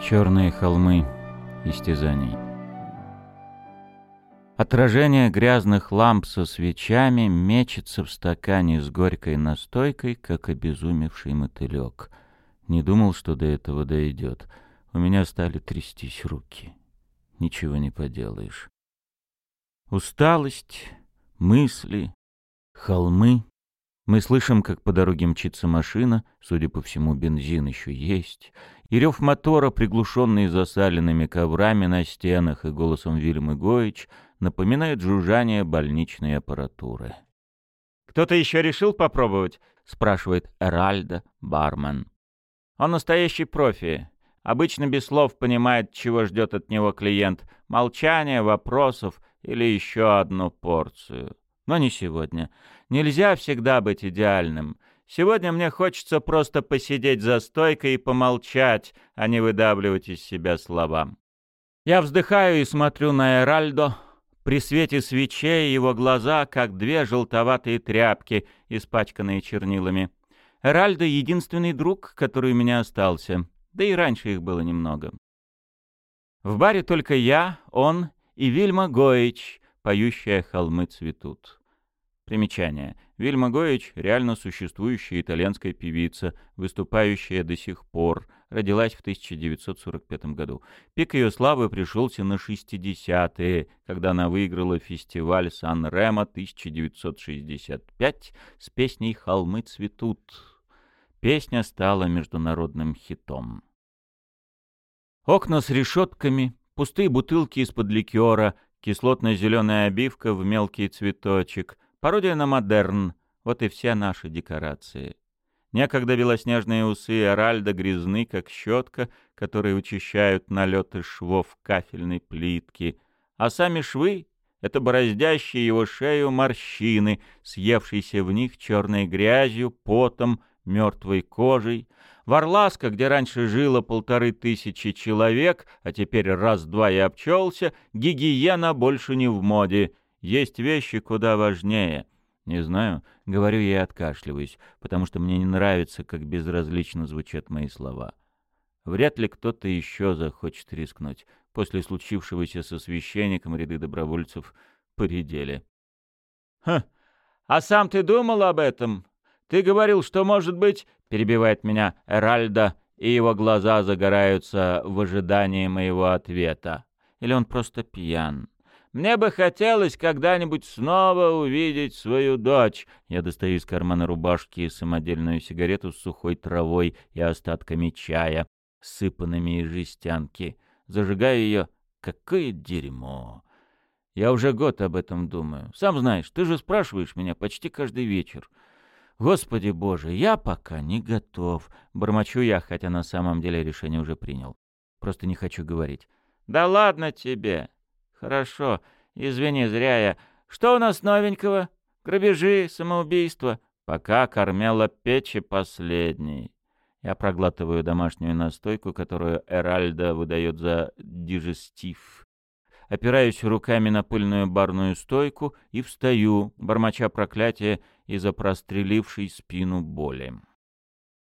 Черные холмы истязаний. Отражение грязных ламп со свечами мечется в стакане с горькой настойкой, как обезумевший мотылек. Не думал, что до этого дойдет. У меня стали трястись руки. Ничего не поделаешь. Усталость, мысли, холмы. Мы слышим, как по дороге мчится машина, судя по всему, бензин еще есть, и рев мотора, приглушенный засаленными коврами на стенах и голосом Вильмы Гоич, напоминает жужжание больничной аппаратуры. «Кто-то еще решил попробовать?» — спрашивает Эральда, бармен. «Он настоящий профи. Обычно без слов понимает, чего ждет от него клиент. Молчание, вопросов или еще одну порцию. Но не сегодня. Нельзя всегда быть идеальным. Сегодня мне хочется просто посидеть за стойкой и помолчать, а не выдавливать из себя слова. Я вздыхаю и смотрю на Эральдо. При свете свечей его глаза, как две желтоватые тряпки, испачканные чернилами. Эральдо — единственный друг, который у меня остался. Да и раньше их было немного. В баре только я, он и Вильма Гоич, поющая «Холмы цветут». Примечание. Вильма Гоич — реально существующая итальянская певица, выступающая до сих пор, родилась в 1945 году. Пик ее славы пришелся на 60-е, когда она выиграла фестиваль Сан-Ремо 1965 с песней «Холмы цветут». Песня стала международным хитом. Окна с решетками, пустые бутылки из-под ликера, кислотно-зеленая обивка в мелкий цветочек — Пародия на модерн. Вот и вся наша декорация. Некогда белоснежные усы Аральда грязны, как щетка, которые учащают налеты швов кафельной плитки. А сами швы — это бороздящие его шею морщины, съевшиеся в них черной грязью, потом, мертвой кожей. Варласка, где раньше жило полторы тысячи человек, а теперь раз-два и обчелся, гигиена больше не в моде — есть вещи куда важнее. Не знаю, говорю я и откашливаюсь, потому что мне не нравится, как безразлично звучат мои слова. Вряд ли кто-то еще захочет рискнуть. После случившегося со священником ряды добровольцев поредели. «Ха! А сам ты думал об этом? Ты говорил, что, может быть...» — перебивает меня Эральда, и его глаза загораются в ожидании моего ответа. Или он просто пьян? Мне бы хотелось когда-нибудь снова увидеть свою дочь. Я достаю из кармана рубашки самодельную сигарету с сухой травой и остатками чая, сыпанными из жестянки. Зажигаю ее. Какое дерьмо! Я уже год об этом думаю. Сам знаешь, ты же спрашиваешь меня почти каждый вечер. Господи боже, я пока не готов. Бормочу я, хотя на самом деле решение уже принял. Просто не хочу говорить. Да ладно тебе. «Хорошо. Извини, зря я. Что у нас новенького? Грабежи, самоубийства?» «Пока кормела печи последней». Я проглатываю домашнюю настойку, которую Эральда выдает за дижестив. Опираюсь руками на пыльную барную стойку и встаю, бормоча проклятие из-за прострелившей спину боли.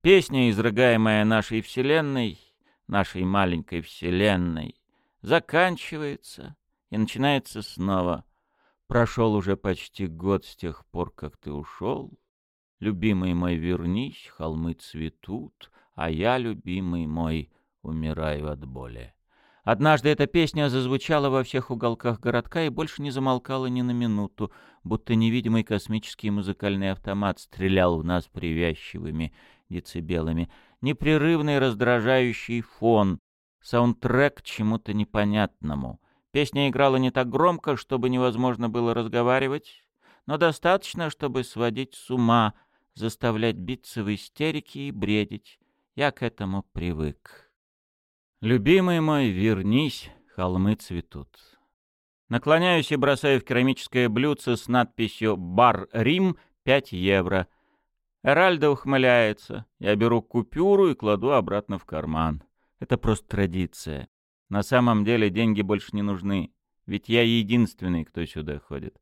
Песня, изрыгаемая нашей вселенной, нашей маленькой вселенной, заканчивается, и начинается снова. Прошел уже почти год с тех пор, как ты ушел. Любимый мой, вернись, холмы цветут, а я, любимый мой, умираю от боли. Однажды эта песня зазвучала во всех уголках городка и больше не замолкала ни на минуту, будто невидимый космический музыкальный автомат стрелял в нас привязчивыми децибелами. Непрерывный раздражающий фон, саундтрек чему-то непонятному — Песня играла не так громко, чтобы невозможно было разговаривать, но достаточно, чтобы сводить с ума, заставлять биться в истерике и бредить. Я к этому привык. «Любимый мой, вернись, холмы цветут». Наклоняюсь и бросаю в керамическое блюдце с надписью «Бар Рим» 5 евро. Эральда ухмыляется. Я беру купюру и кладу обратно в карман. Это просто традиция. На самом деле деньги больше не нужны, ведь я единственный, кто сюда ходит.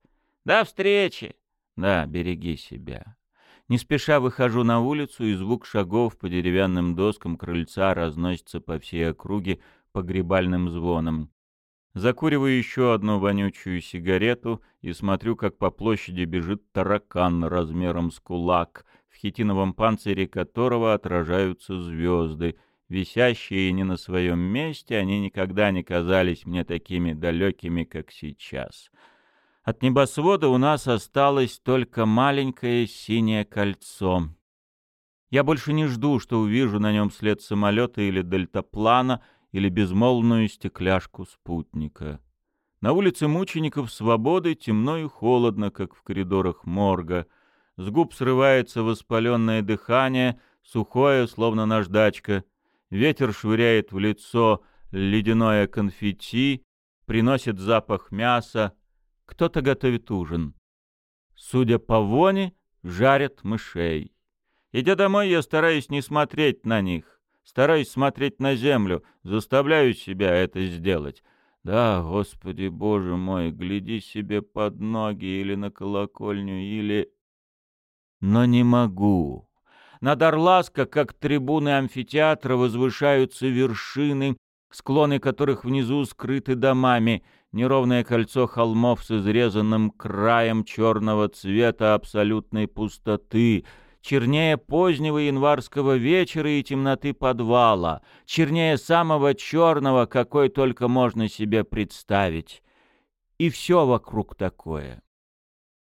До встречи! Да, береги себя. Не спеша выхожу на улицу, и звук шагов по деревянным доскам крыльца разносится по всей округе погребальным звоном. Закуриваю еще одну вонючую сигарету и смотрю, как по площади бежит таракан размером с кулак, в хитиновом панцире которого отражаются звезды. Висящие не на своем месте, они никогда не казались мне такими далекими, как сейчас. От небосвода у нас осталось только маленькое синее кольцо. Я больше не жду, что увижу на нем след самолета или дельтаплана, или безмолвную стекляшку спутника. На улице мучеников свободы темно и холодно, как в коридорах морга. С губ срывается воспаленное дыхание, сухое, словно наждачка. Ветер швыряет в лицо ледяное конфетти, приносит запах мяса, кто-то готовит ужин. Судя по воне, жарят мышей. Идя домой, я стараюсь не смотреть на них. Стараюсь смотреть на землю, заставляю себя это сделать. Да, Господи Боже мой, гляди себе под ноги или на колокольню, или... Но не могу. Над Орласко, как трибуны амфитеатра, возвышаются вершины, склоны которых внизу скрыты домами — неровное кольцо холмов с изрезанным краем черного цвета абсолютной пустоты, чернее позднего январского вечера и темноты подвала, чернее самого черного, какой только можно себе представить. И все вокруг такое.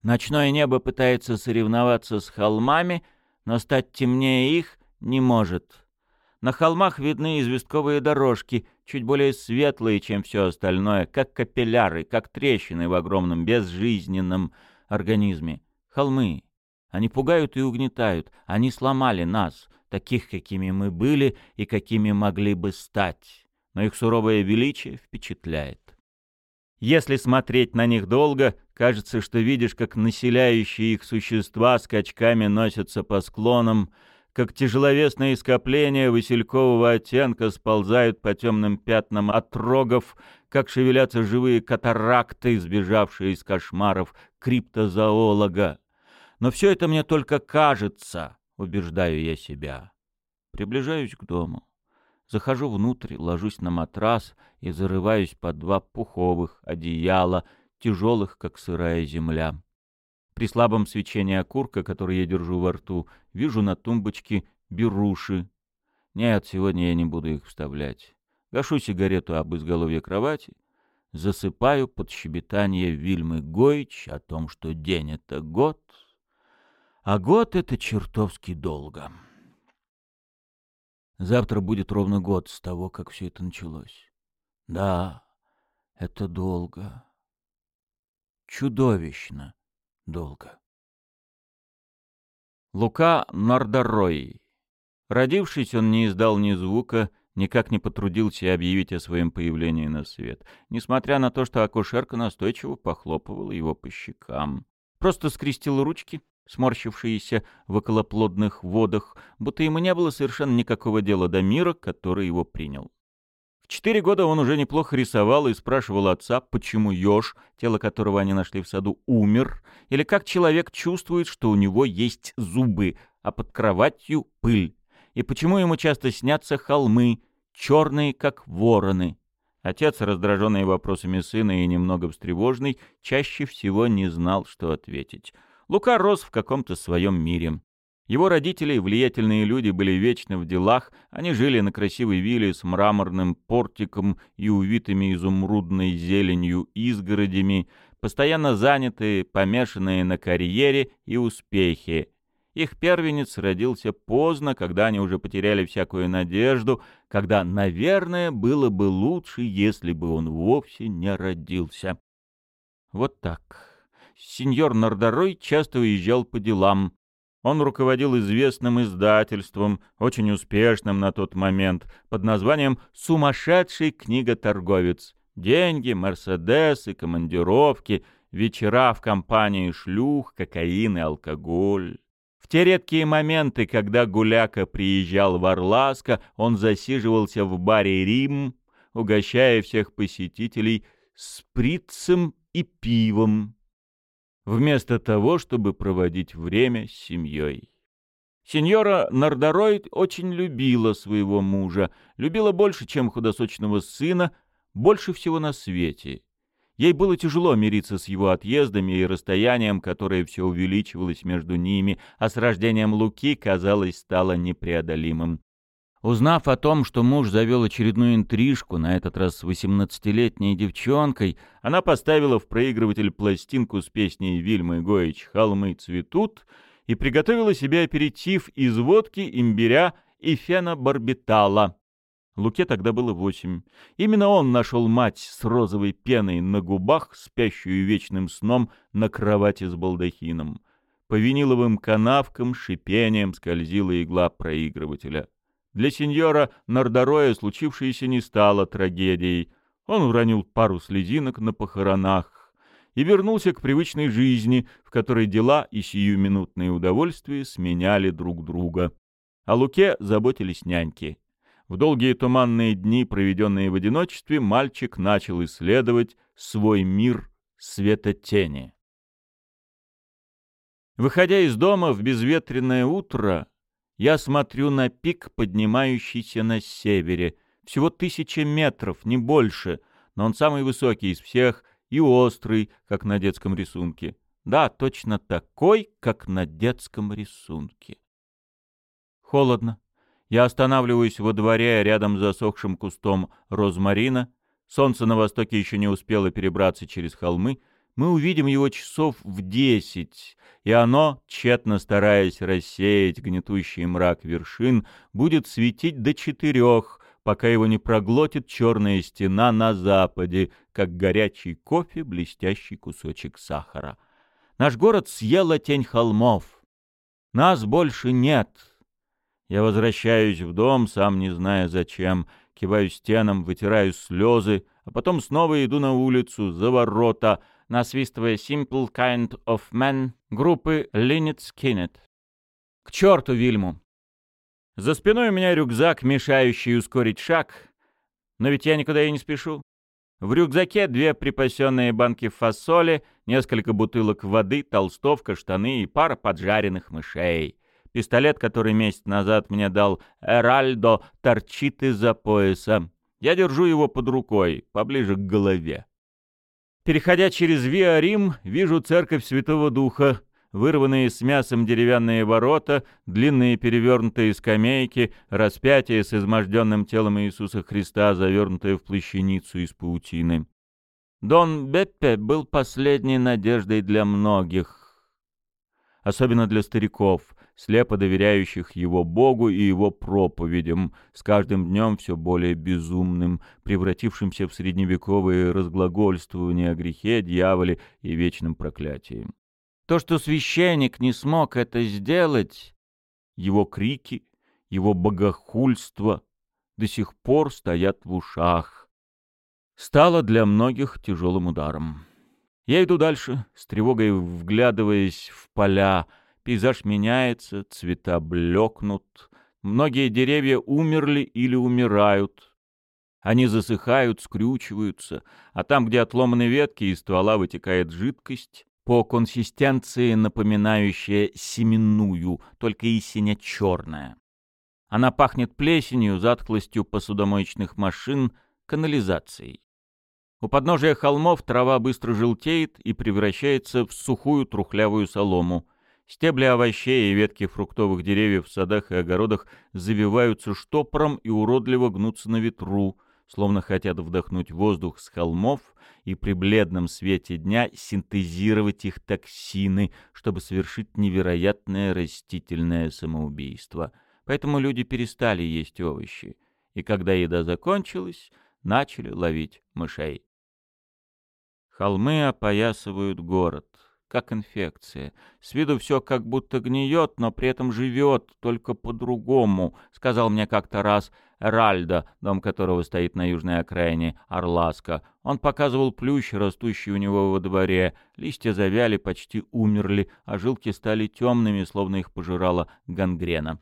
Ночное небо пытается соревноваться с холмами, но стать темнее их не может. На холмах видны известковые дорожки, чуть более светлые, чем все остальное, как капилляры, как трещины в огромном безжизненном организме. Холмы. Они пугают и угнетают. Они сломали нас, таких, какими мы были и какими могли бы стать. Но их суровое величие впечатляет. Если смотреть на них долго, кажется, что видишь, как населяющие их существа скачками носятся по склонам, как тяжеловесные скопления василькового оттенка сползают по темным пятнам отрогов, как шевелятся живые катаракты, сбежавшие из кошмаров криптозоолога. Но все это мне только кажется, убеждаю я себя. Приближаюсь к дому. Захожу внутрь, ложусь на матрас и зарываюсь под два пуховых одеяла, тяжелых, как сырая земля. При слабом свечении окурка, который я держу во рту, вижу на тумбочке беруши. Нет, сегодня я не буду их вставлять. Гашу сигарету об изголовье кровати, засыпаю под щебетание Вильмы Гойч о том, что день — это год, а год — это чертовски долго. Завтра будет ровно год с того, как все это началось. Да, это долго. Чудовищно долго. Лука Нордорой. Родившись, он не издал ни звука, никак не потрудился объявить о своем появлении на свет, несмотря на то, что акушерка настойчиво похлопывала его по щекам. Просто скрестил ручки, сморщившиеся в околоплодных водах, будто ему не было совершенно никакого дела до мира, который его принял четыре года он уже неплохо рисовал и спрашивал отца, почему еж, тело которого они нашли в саду, умер, или как человек чувствует, что у него есть зубы, а под кроватью пыль, и почему ему часто снятся холмы, черные, как вороны. Отец, раздраженный вопросами сына и немного встревоженный, чаще всего не знал, что ответить. Лука рос в каком-то своем мире. Его родители, влиятельные люди, были вечно в делах, они жили на красивой вилле с мраморным портиком и увитыми изумрудной зеленью изгородями, постоянно занятые, помешанные на карьере и успехе. Их первенец родился поздно, когда они уже потеряли всякую надежду, когда, наверное, было бы лучше, если бы он вовсе не родился. Вот так. Сеньор Нордорой часто уезжал по делам, он руководил известным издательством, очень успешным на тот момент, под названием «Сумасшедший книготорговец». Деньги, мерседесы, командировки, вечера в компании шлюх, кокаин и алкоголь. В те редкие моменты, когда Гуляка приезжал в Орласко, он засиживался в баре «Рим», угощая всех посетителей спритцем и пивом. Вместо того, чтобы проводить время с семьей. Сеньора Нардоройд очень любила своего мужа, любила больше, чем худосочного сына, больше всего на свете. Ей было тяжело мириться с его отъездами и расстоянием, которое все увеличивалось между ними, а с рождением Луки, казалось, стало непреодолимым. Узнав о том, что муж завел очередную интрижку, на этот раз с восемнадцатилетней девчонкой, она поставила в проигрыватель пластинку с песней Вильмы Гоич «Холмы цветут» и приготовила себе аперитив из водки, имбиря и фенобарбитала. Луке тогда было восемь. Именно он нашел мать с розовой пеной на губах, спящую вечным сном на кровати с балдахином. По виниловым канавкам шипением скользила игла проигрывателя. Для сеньора Нардороя случившееся не стало трагедией. Он уронил пару слезинок на похоронах и вернулся к привычной жизни, в которой дела и сиюминутные удовольствия сменяли друг друга. О Луке заботились няньки. В долгие туманные дни, проведенные в одиночестве, мальчик начал исследовать свой мир светотени. Выходя из дома в безветренное утро, я смотрю на пик, поднимающийся на севере. Всего тысяча метров, не больше, но он самый высокий из всех и острый, как на детском рисунке. Да, точно такой, как на детском рисунке. Холодно. Я останавливаюсь во дворе рядом с засохшим кустом розмарина. Солнце на востоке еще не успело перебраться через холмы, мы увидим его часов в десять, и оно, тщетно стараясь рассеять гнетущий мрак вершин, будет светить до четырех, пока его не проглотит черная стена на западе, как горячий кофе блестящий кусочек сахара. Наш город съела тень холмов. Нас больше нет. Я возвращаюсь в дом, сам не зная зачем, киваю стенам, вытираю слезы, а потом снова иду на улицу, за ворота — насвистывая «Simple Kind of Man» группы Lynyrd Skynyrd. К черту Вильму! За спиной у меня рюкзак, мешающий ускорить шаг, но ведь я никуда и не спешу. В рюкзаке две припасенные банки фасоли, несколько бутылок воды, толстовка, штаны и пара поджаренных мышей. Пистолет, который месяц назад мне дал Эральдо, торчит из-за пояса. Я держу его под рукой, поближе к голове. Переходя через Виа-Рим, вижу церковь Святого Духа, вырванные с мясом деревянные ворота, длинные перевернутые скамейки, распятие с изможденным телом Иисуса Христа, завернутое в плащаницу из паутины. Дон Беппе был последней надеждой для многих, особенно для стариков, слепо доверяющих его Богу и его проповедям, с каждым днем все более безумным, превратившимся в средневековые разглагольствования о грехе, дьяволе и вечном проклятии. То, что священник не смог это сделать, его крики, его богохульство до сих пор стоят в ушах, стало для многих тяжелым ударом. Я иду дальше, с тревогой вглядываясь в поля, Пейзаж меняется, цвета блекнут. Многие деревья умерли или умирают. Они засыхают, скрючиваются, а там, где отломаны ветки, из ствола вытекает жидкость, по консистенции напоминающая семенную, только и сине-черная. Она пахнет плесенью, затклостью посудомоечных машин, канализацией. У подножия холмов трава быстро желтеет и превращается в сухую трухлявую солому — Стебли овощей и ветки фруктовых деревьев в садах и огородах завиваются штопором и уродливо гнутся на ветру, словно хотят вдохнуть воздух с холмов и при бледном свете дня синтезировать их токсины, чтобы совершить невероятное растительное самоубийство. Поэтому люди перестали есть овощи, и когда еда закончилась, начали ловить мышей. Холмы опоясывают город как инфекция. С виду все как будто гниет, но при этом живет, только по-другому, сказал мне как-то раз Ральдо, дом которого стоит на южной окраине Орласка. Он показывал плющ, растущий у него во дворе. Листья завяли, почти умерли, а жилки стали темными, словно их пожирала гангрена.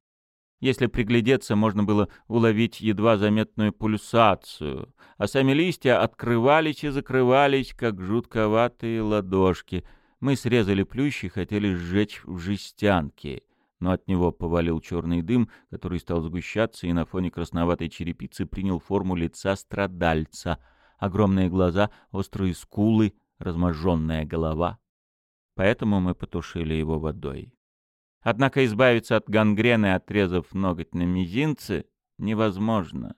Если приглядеться, можно было уловить едва заметную пульсацию, а сами листья открывались и закрывались, как жутковатые ладошки — Мы срезали плющ и хотели сжечь в жестянке, но от него повалил черный дым, который стал сгущаться и на фоне красноватой черепицы принял форму лица страдальца. Огромные глаза, острые скулы, разможженная голова. Поэтому мы потушили его водой. Однако избавиться от гангрены, отрезав ноготь на мизинце, невозможно.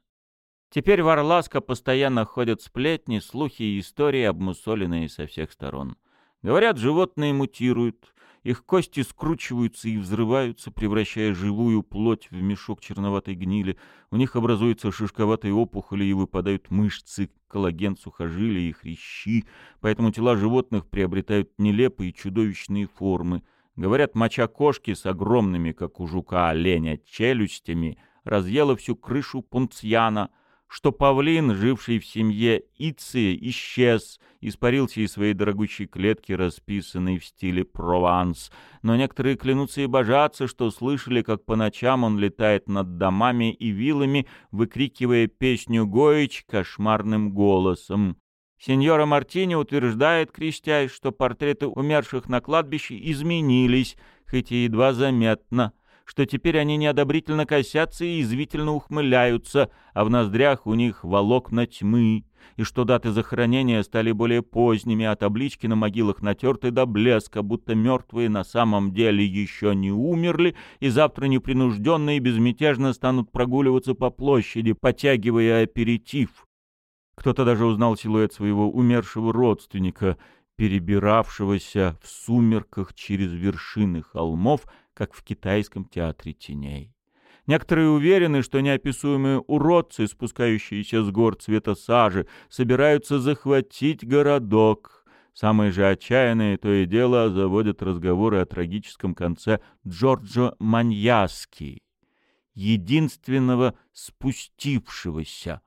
Теперь в Орласко постоянно ходят сплетни, слухи и истории, обмусоленные со всех сторон. Говорят, животные мутируют, их кости скручиваются и взрываются, превращая живую плоть в мешок черноватой гнили. У них образуются шишковатые опухоли и выпадают мышцы, коллаген, сухожилия и хрящи. Поэтому тела животных приобретают нелепые чудовищные формы. Говорят, моча кошки с огромными, как у жука оленя, челюстями разъела всю крышу пунцьяна — что павлин, живший в семье Иции, исчез, испарился из своей дорогущей клетки, расписанной в стиле Прованс. Но некоторые клянутся и божатся, что слышали, как по ночам он летает над домами и вилами, выкрикивая песню Гоич кошмарным голосом. Сеньора Мартини утверждает, крестясь, что портреты умерших на кладбище изменились, хоть и едва заметно — что теперь они неодобрительно косятся и извительно ухмыляются, а в ноздрях у них волокна тьмы, и что даты захоронения стали более поздними, а таблички на могилах натерты до блеска, будто мертвые на самом деле еще не умерли, и завтра непринужденно и безмятежно станут прогуливаться по площади, потягивая аперитив. Кто-то даже узнал силуэт своего умершего родственника, перебиравшегося в сумерках через вершины холмов, как в китайском театре теней. Некоторые уверены, что неописуемые уродцы, спускающиеся с гор цвета сажи, собираются захватить городок. Самые же отчаянные то и дело заводят разговоры о трагическом конце Джорджо Маньяски, единственного спустившегося.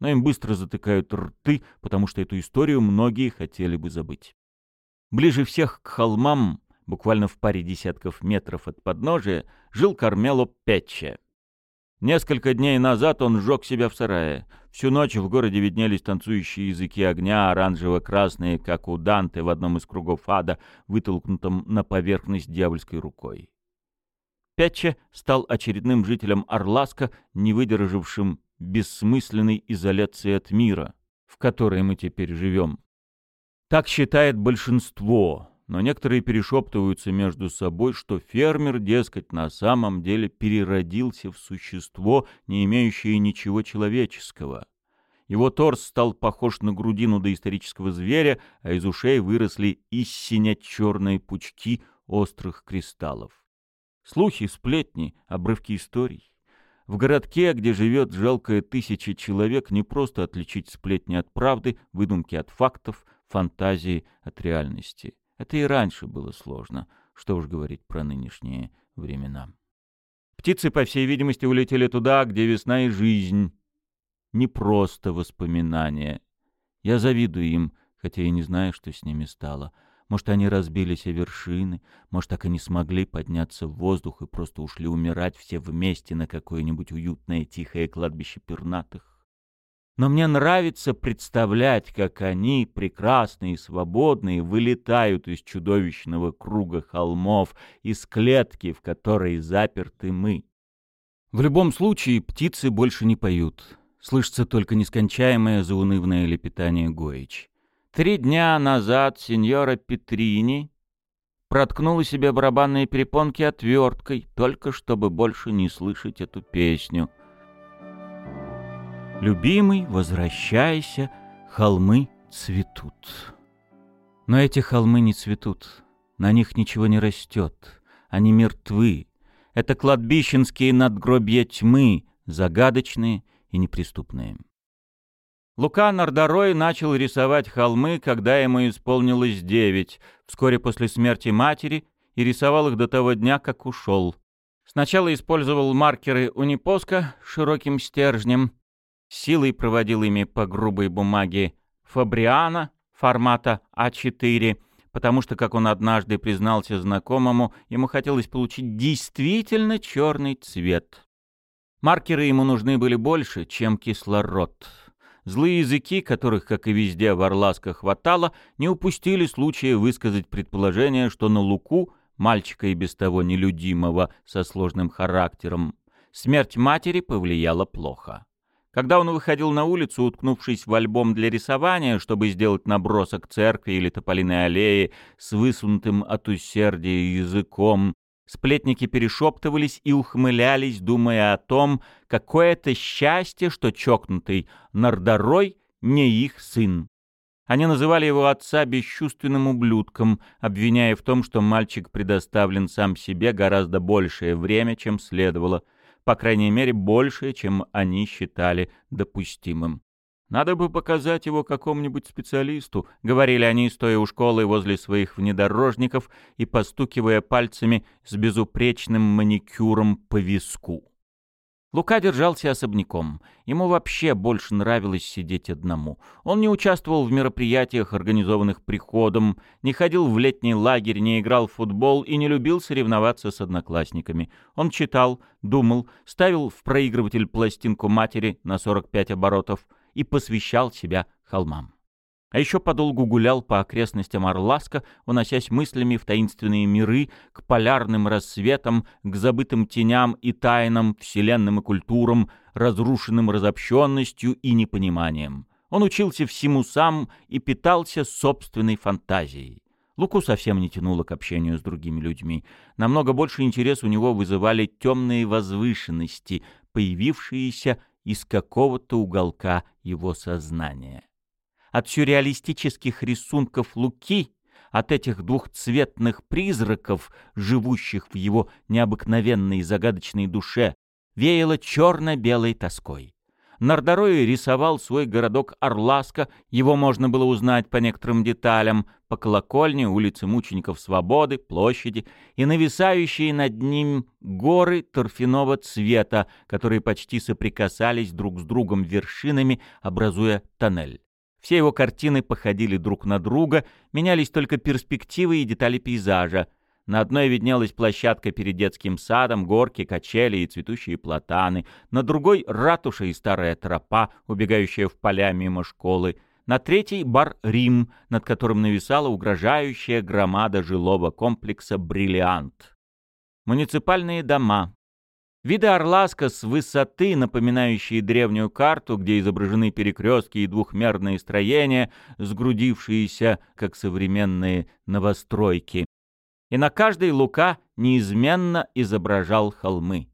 Но им быстро затыкают рты, потому что эту историю многие хотели бы забыть. Ближе всех к холмам буквально в паре десятков метров от подножия, жил Кармело Петче. Несколько дней назад он сжег себя в сарае. Всю ночь в городе виднелись танцующие языки огня, оранжево-красные, как у Данте в одном из кругов ада, вытолкнутом на поверхность дьявольской рукой. Петче стал очередным жителем Орласка, не выдержавшим бессмысленной изоляции от мира, в которой мы теперь живем. Так считает большинство, но некоторые перешептываются между собой, что фермер, дескать, на самом деле переродился в существо, не имеющее ничего человеческого. Его торс стал похож на грудину доисторического зверя, а из ушей выросли истинно черные пучки острых кристаллов. Слухи, сплетни, обрывки историй. В городке, где живет жалкая тысяча человек, не просто отличить сплетни от правды, выдумки от фактов, фантазии от реальности. Это и раньше было сложно, что уж говорить про нынешние времена. Птицы, по всей видимости, улетели туда, где весна и жизнь. Не просто воспоминания. Я завидую им, хотя и не знаю, что с ними стало. Может, они разбились о вершины, может, так и не смогли подняться в воздух и просто ушли умирать все вместе на какое-нибудь уютное тихое кладбище пернатых но мне нравится представлять, как они, прекрасные и свободные, вылетают из чудовищного круга холмов, из клетки, в которой заперты мы. В любом случае, птицы больше не поют. Слышится только нескончаемое заунывное лепетание Гоич. Три дня назад сеньора Петрини проткнула себе барабанные перепонки отверткой, только чтобы больше не слышать эту песню — Любимый, возвращайся, холмы цветут. Но эти холмы не цветут, на них ничего не растет, они мертвы. Это кладбищенские надгробья тьмы, загадочные и неприступные. Лука Нардарой начал рисовать холмы, когда ему исполнилось девять, вскоре после смерти матери, и рисовал их до того дня, как ушел. Сначала использовал маркеры унипоска широким стержнем, силой проводил ими по грубой бумаге Фабриана формата А4, потому что, как он однажды признался знакомому, ему хотелось получить действительно черный цвет. Маркеры ему нужны были больше, чем кислород. Злые языки, которых, как и везде в Орласко хватало, не упустили случая высказать предположение, что на Луку, мальчика и без того нелюдимого, со сложным характером, смерть матери повлияла плохо. Когда он выходил на улицу, уткнувшись в альбом для рисования, чтобы сделать набросок церкви или тополиной аллеи с высунутым от усердия языком, Сплетники перешептывались и ухмылялись, думая о том, какое это счастье, что чокнутый Нардарой не их сын. Они называли его отца бесчувственным ублюдком, обвиняя в том, что мальчик предоставлен сам себе гораздо большее время, чем следовало, по крайней мере, большее, чем они считали допустимым. Надо бы показать его какому-нибудь специалисту, говорили они, стоя у школы возле своих внедорожников и постукивая пальцами с безупречным маникюром по виску. Лука держался особняком. Ему вообще больше нравилось сидеть одному. Он не участвовал в мероприятиях, организованных приходом, не ходил в летний лагерь, не играл в футбол и не любил соревноваться с одноклассниками. Он читал, думал, ставил в проигрыватель пластинку матери на 45 оборотов — и посвящал себя холмам. А еще подолгу гулял по окрестностям Орласка, уносясь мыслями в таинственные миры, к полярным рассветам, к забытым теням и тайнам, вселенным и культурам, разрушенным разобщенностью и непониманием. Он учился всему сам и питался собственной фантазией. Луку совсем не тянуло к общению с другими людьми. Намного больше интерес у него вызывали темные возвышенности, появившиеся из какого-то уголка его сознания. От сюрреалистических рисунков Луки, от этих двухцветных призраков, живущих в его необыкновенной загадочной душе, веяло черно-белой тоской. Нардарой рисовал свой городок Орласка, его можно было узнать по некоторым деталям, по колокольне, улице Мучеников Свободы, площади и нависающие над ним горы торфяного цвета, которые почти соприкасались друг с другом вершинами, образуя тоннель. Все его картины походили друг на друга, менялись только перспективы и детали пейзажа — на одной виднелась площадка перед детским садом, горки, качели и цветущие платаны. На другой — ратуша и старая тропа, убегающая в поля мимо школы. На третьей — бар «Рим», над которым нависала угрожающая громада жилого комплекса «Бриллиант». Муниципальные дома. Виды Орласка с высоты, напоминающие древнюю карту, где изображены перекрестки и двухмерные строения, сгрудившиеся, как современные новостройки и на каждой Лука неизменно изображал холмы.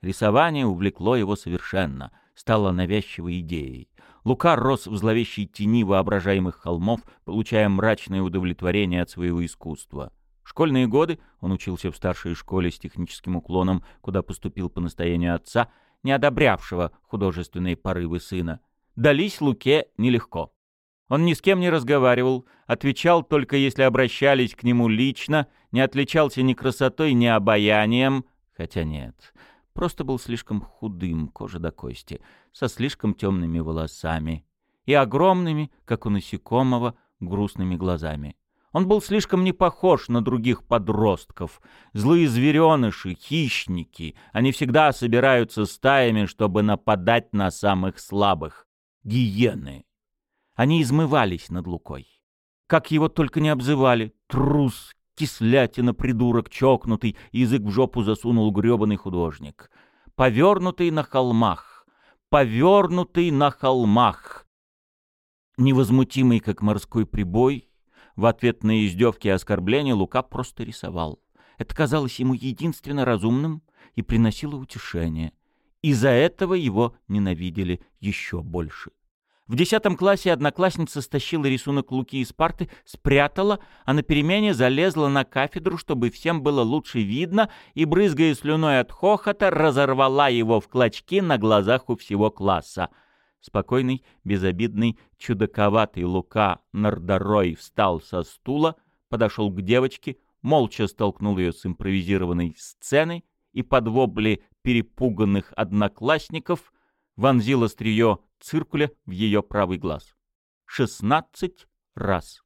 Рисование увлекло его совершенно, стало навязчивой идеей. Лука рос в зловещей тени воображаемых холмов, получая мрачное удовлетворение от своего искусства. Школьные годы он учился в старшей школе с техническим уклоном, куда поступил по настоянию отца, не одобрявшего художественные порывы сына. Дались Луке нелегко. Он ни с кем не разговаривал, отвечал только если обращались к нему лично, не отличался ни красотой, ни обаянием, хотя нет, просто был слишком худым, кожа до кости, со слишком темными волосами и огромными, как у насекомого, грустными глазами. Он был слишком не похож на других подростков. Злые звереныши, хищники, они всегда собираются стаями, чтобы нападать на самых слабых. Гиены. Они измывались над Лукой. Как его только не обзывали. Трус, кислятина, придурок, чокнутый, язык в жопу засунул грёбаный художник. Повернутый на холмах. Повернутый на холмах. Невозмутимый, как морской прибой, в ответ на издевки и оскорбления Лука просто рисовал. Это казалось ему единственно разумным и приносило утешение. Из-за этого его ненавидели еще больше. В десятом классе одноклассница стащила рисунок Луки из парты, спрятала, а на перемене залезла на кафедру, чтобы всем было лучше видно, и, брызгая слюной от хохота, разорвала его в клочки на глазах у всего класса. Спокойный, безобидный, чудаковатый Лука Нардарой встал со стула, подошел к девочке, молча столкнул ее с импровизированной сценой и под вобли перепуганных одноклассников вонзил острие циркуля в ее правый глаз. Шестнадцать раз.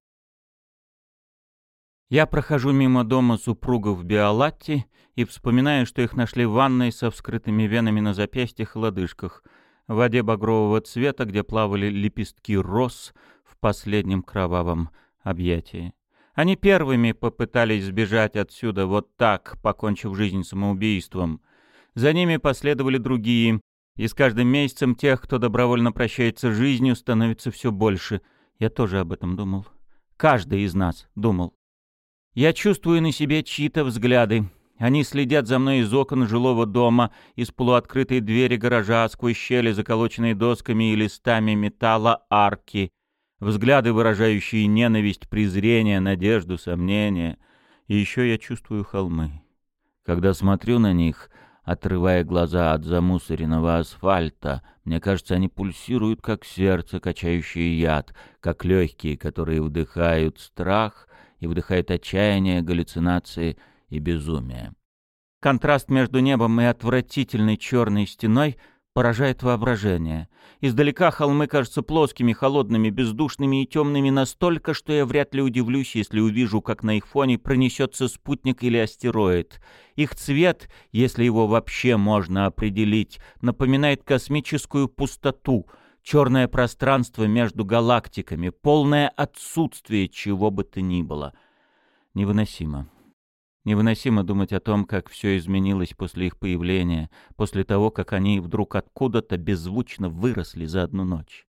Я прохожу мимо дома супругов Биолатти и вспоминаю, что их нашли в ванной со вскрытыми венами на запястьях и лодыжках. В воде багрового цвета, где плавали лепестки роз в последнем кровавом объятии. Они первыми попытались сбежать отсюда вот так, покончив жизнь самоубийством. За ними последовали другие, и с каждым месяцем тех, кто добровольно прощается с жизнью, становится все больше. Я тоже об этом думал. Каждый из нас думал. Я чувствую на себе чьи-то взгляды. Они следят за мной из окон жилого дома, из полуоткрытой двери гаража, сквозь щели, заколоченные досками и листами металла арки. Взгляды, выражающие ненависть, презрение, надежду, сомнение. И еще я чувствую холмы. Когда смотрю на них, отрывая глаза от замусоренного асфальта, мне кажется, они пульсируют, как сердце, качающее яд, как легкие, которые вдыхают страх и вдыхают отчаяние, галлюцинации — и безумия. Контраст между небом и отвратительной черной стеной поражает воображение. Издалека холмы кажутся плоскими, холодными, бездушными и темными настолько, что я вряд ли удивлюсь, если увижу, как на их фоне пронесется спутник или астероид. Их цвет, если его вообще можно определить, напоминает космическую пустоту, черное пространство между галактиками, полное отсутствие чего бы то ни было. Невыносимо. Невыносимо думать о том, как все изменилось после их появления, после того, как они вдруг откуда-то беззвучно выросли за одну ночь.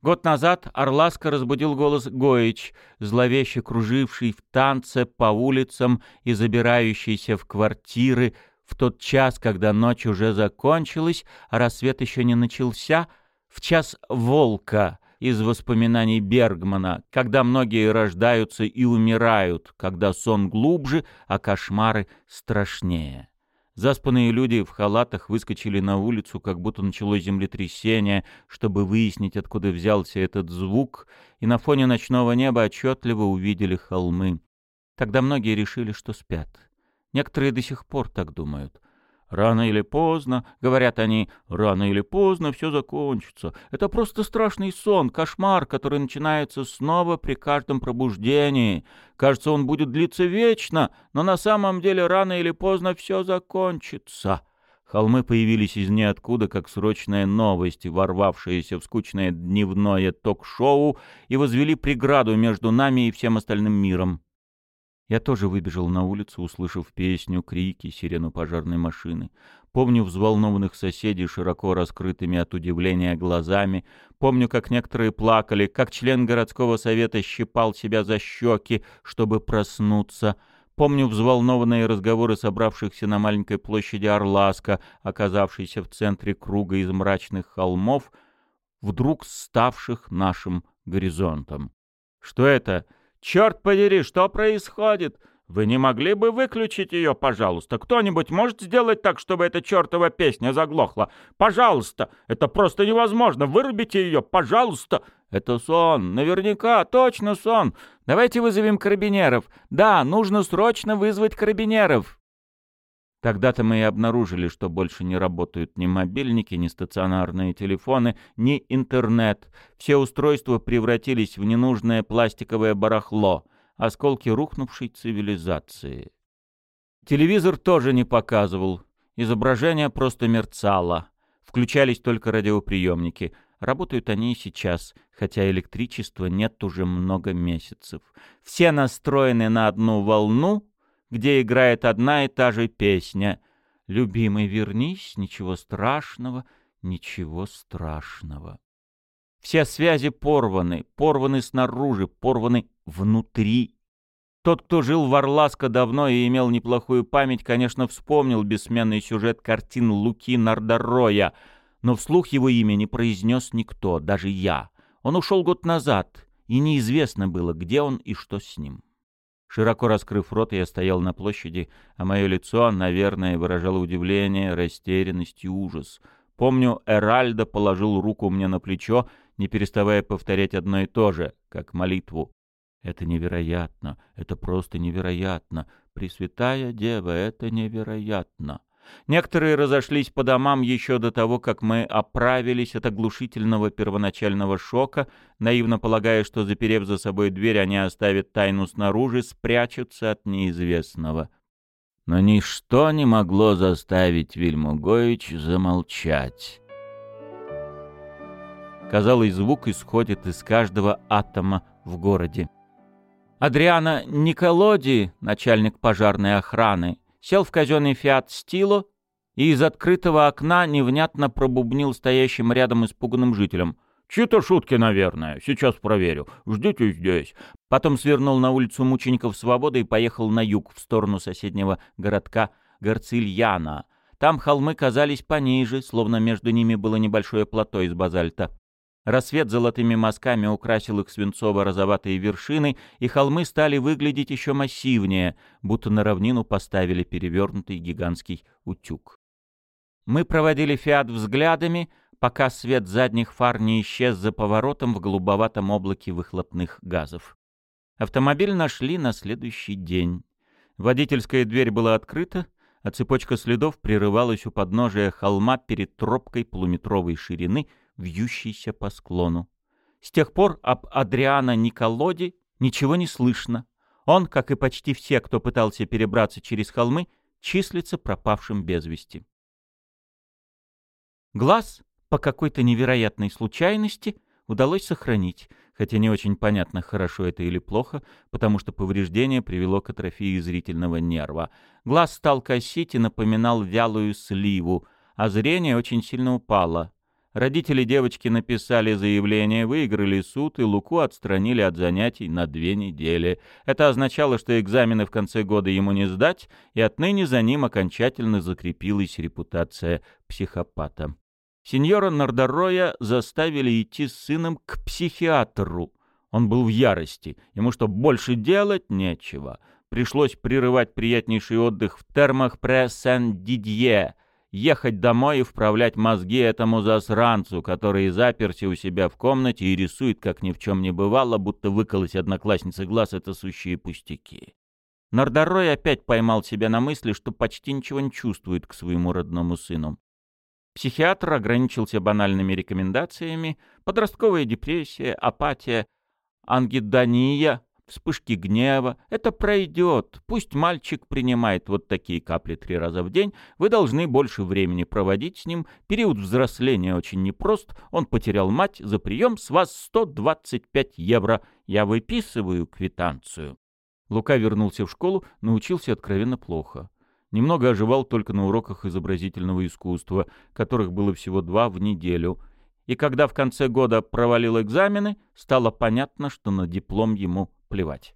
Год назад Орласка разбудил голос Гоич, зловеще круживший в танце по улицам и забирающийся в квартиры в тот час, когда ночь уже закончилась, а рассвет еще не начался, в час волка — из воспоминаний Бергмана, когда многие рождаются и умирают, когда сон глубже, а кошмары страшнее. Заспанные люди в халатах выскочили на улицу, как будто началось землетрясение, чтобы выяснить, откуда взялся этот звук, и на фоне ночного неба отчетливо увидели холмы. Тогда многие решили, что спят. Некоторые до сих пор так думают. Рано или поздно, говорят они, рано или поздно все закончится. Это просто страшный сон, кошмар, который начинается снова при каждом пробуждении. Кажется, он будет длиться вечно, но на самом деле рано или поздно все закончится. Холмы появились из ниоткуда, как срочная новость, ворвавшаяся в скучное дневное ток-шоу, и возвели преграду между нами и всем остальным миром. Я тоже выбежал на улицу, услышав песню, крики, сирену пожарной машины. Помню взволнованных соседей широко раскрытыми от удивления глазами. Помню, как некоторые плакали, как член городского совета щипал себя за щеки, чтобы проснуться. Помню взволнованные разговоры собравшихся на маленькой площади Орласка, оказавшейся в центре круга из мрачных холмов, вдруг ставших нашим горизонтом. «Что это?» «Черт подери, что происходит? Вы не могли бы выключить ее, пожалуйста? Кто-нибудь может сделать так, чтобы эта чертова песня заглохла? Пожалуйста! Это просто невозможно! Вырубите ее, пожалуйста!» «Это сон! Наверняка! Точно сон! Давайте вызовем карабинеров! Да, нужно срочно вызвать карабинеров!» Тогда-то мы и обнаружили, что больше не работают ни мобильники, ни стационарные телефоны, ни интернет. Все устройства превратились в ненужное пластиковое барахло, осколки рухнувшей цивилизации. Телевизор тоже не показывал. Изображение просто мерцало. Включались только радиоприемники. Работают они и сейчас, хотя электричества нет уже много месяцев. Все настроены на одну волну, где играет одна и та же песня. «Любимый, вернись, ничего страшного, ничего страшного». Все связи порваны, порваны снаружи, порваны внутри. Тот, кто жил в Орласко давно и имел неплохую память, конечно, вспомнил бессменный сюжет картин Луки Нардароя, но вслух его имя не произнес никто, даже я. Он ушел год назад, и неизвестно было, где он и что с ним. Широко раскрыв рот, я стоял на площади, а мое лицо, наверное, выражало удивление, растерянность и ужас. Помню, Эральдо положил руку мне на плечо, не переставая повторять одно и то же, как молитву. «Это невероятно! Это просто невероятно! Пресвятая Дева, это невероятно!» Некоторые разошлись по домам еще до того, как мы оправились от оглушительного первоначального шока, наивно полагая, что, заперев за собой дверь, они оставят тайну снаружи, спрячутся от неизвестного. Но ничто не могло заставить Вильму Гоич замолчать. Казалось, звук исходит из каждого атома в городе. Адриана Николоди, начальник пожарной охраны, сел в казенный «Фиат Стило» и из открытого окна невнятно пробубнил стоящим рядом испуганным жителям. «Чьи-то шутки, наверное. Сейчас проверю. Ждите здесь». Потом свернул на улицу мучеников Свободы и поехал на юг, в сторону соседнего городка Гарцильяна. Там холмы казались пониже, словно между ними было небольшое плато из базальта. Рассвет золотыми мазками украсил их свинцово-розоватые вершины, и холмы стали выглядеть еще массивнее, будто на равнину поставили перевернутый гигантский утюг. Мы проводили «Фиат» взглядами, пока свет задних фар не исчез за поворотом в голубоватом облаке выхлопных газов. Автомобиль нашли на следующий день. Водительская дверь была открыта, а цепочка следов прерывалась у подножия холма перед тропкой полуметровой ширины, вьющейся по склону. С тех пор об Адриана Николоде ничего не слышно. Он, как и почти все, кто пытался перебраться через холмы, числится пропавшим без вести. Глаз, по какой-то невероятной случайности, удалось сохранить, хотя не очень понятно, хорошо это или плохо, потому что повреждение привело к атрофии зрительного нерва. Глаз стал косить и напоминал вялую сливу, а зрение очень сильно упало. Родители девочки написали заявление, выиграли суд и Луку отстранили от занятий на две недели. Это означало, что экзамены в конце года ему не сдать, и отныне за ним окончательно закрепилась репутация психопата. Сеньора Нардороя заставили идти с сыном к психиатру. Он был в ярости. Ему что, больше делать нечего? Пришлось прерывать приятнейший отдых в термах Пре-Сен-Дидье — ехать домой и вправлять мозги этому засранцу, который заперся у себя в комнате и рисует, как ни в чем не бывало, будто выколоть однокласснице глаз — это сущие пустяки. Нордорой опять поймал себя на мысли, что почти ничего не чувствует к своему родному сыну. Психиатр ограничился банальными рекомендациями, подростковая депрессия, апатия, ангидония, вспышки гнева. Это пройдет. Пусть мальчик принимает вот такие капли три раза в день. Вы должны больше времени проводить с ним. Период взросления очень непрост. Он потерял мать. За прием с вас 125 евро. Я выписываю квитанцию. Лука вернулся в школу, научился откровенно плохо. Немного оживал только на уроках изобразительного искусства, которых было всего два в неделю — и когда в конце года провалил экзамены, стало понятно, что на диплом ему плевать.